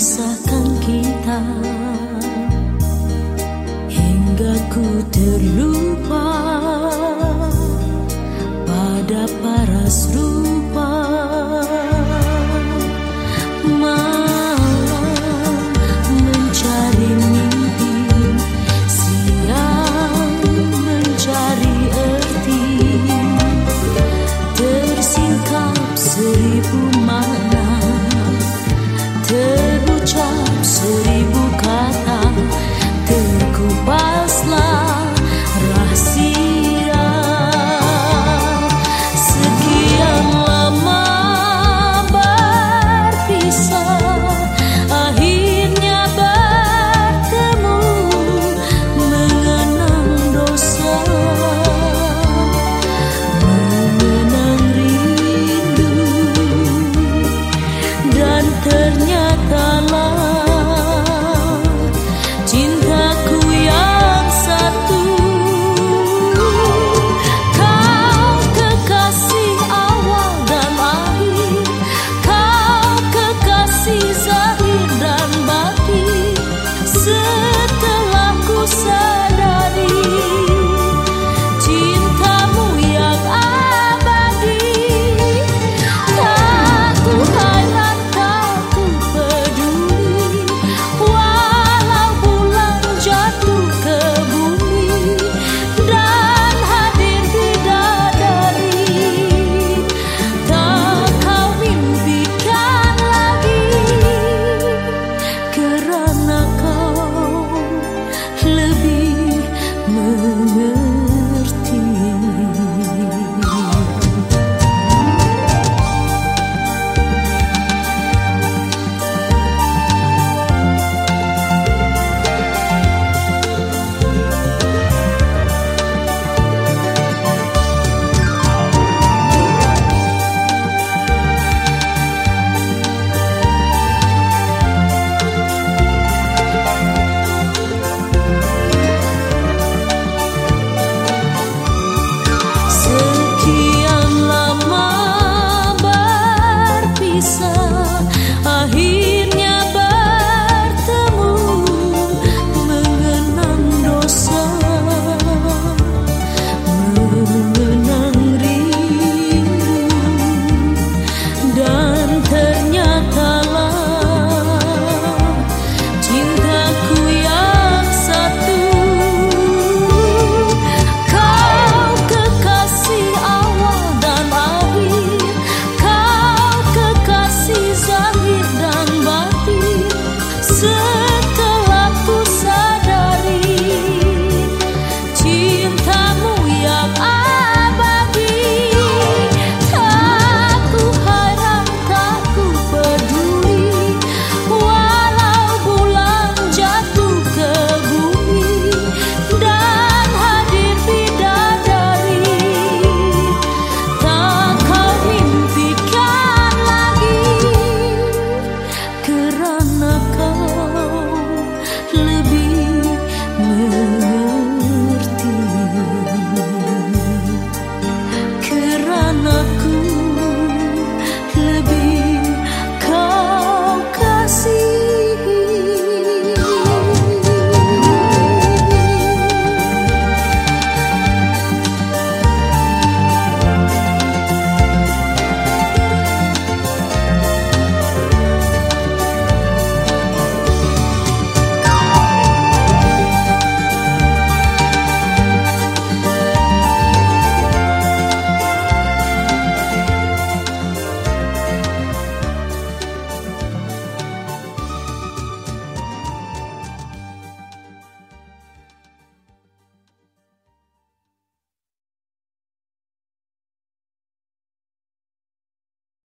memisahkan kita. Hingga ku terlupa Pada paras rupa 嗯嗯 you've done.